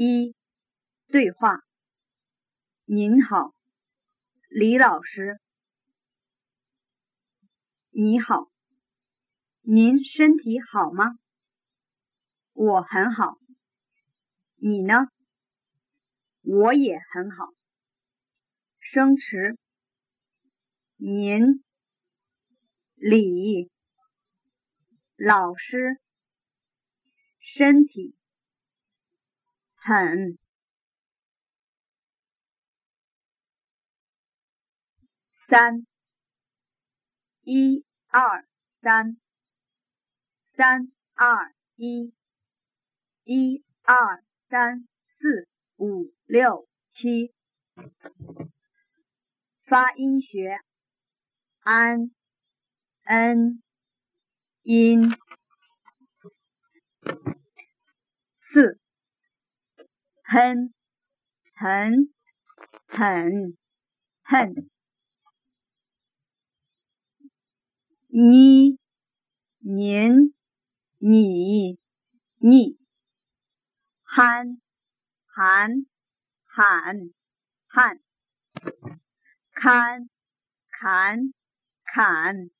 一、对话。您好，李老师。你好，您身体好吗？我很好。你呢？我也很好。生词：您、李老师、身体。很，三，一二三，三二一，一二三四五六七，发音学，安，n，音，四。很，很，很，很。你，您，你，你。喊，喊，喊，喊。看，看，看，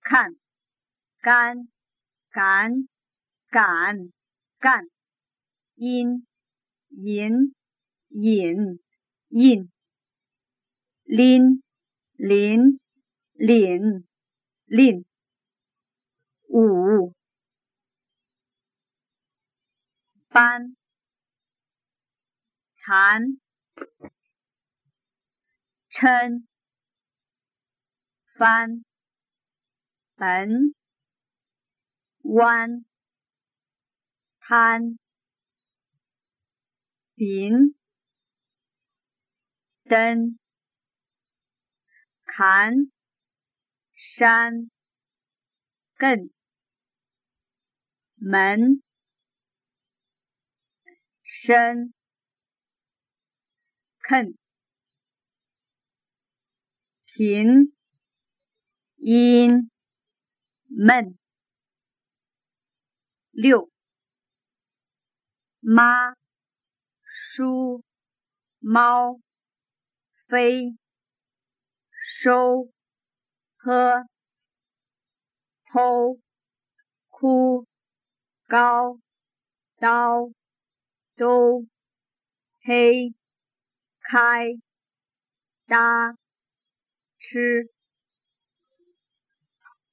看。干，干，干，干。因。引引引，拎拎领领，五班缠撑翻本弯摊。顶登坎山艮门生肯平阴闷六妈。书猫飞收喝偷哭高刀都黑开搭吃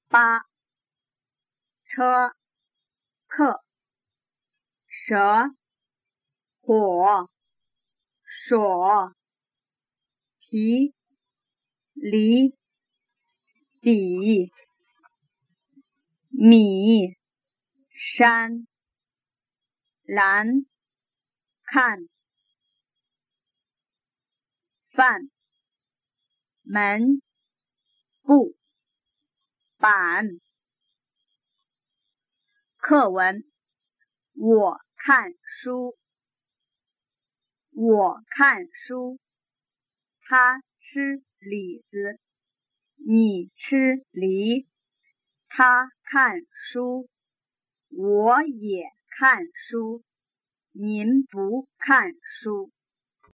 八车客蛇火。所提离比米山蓝看饭门布板课文我看书。我看书，他吃李子，你吃梨。他看书，我也看书，您不看书。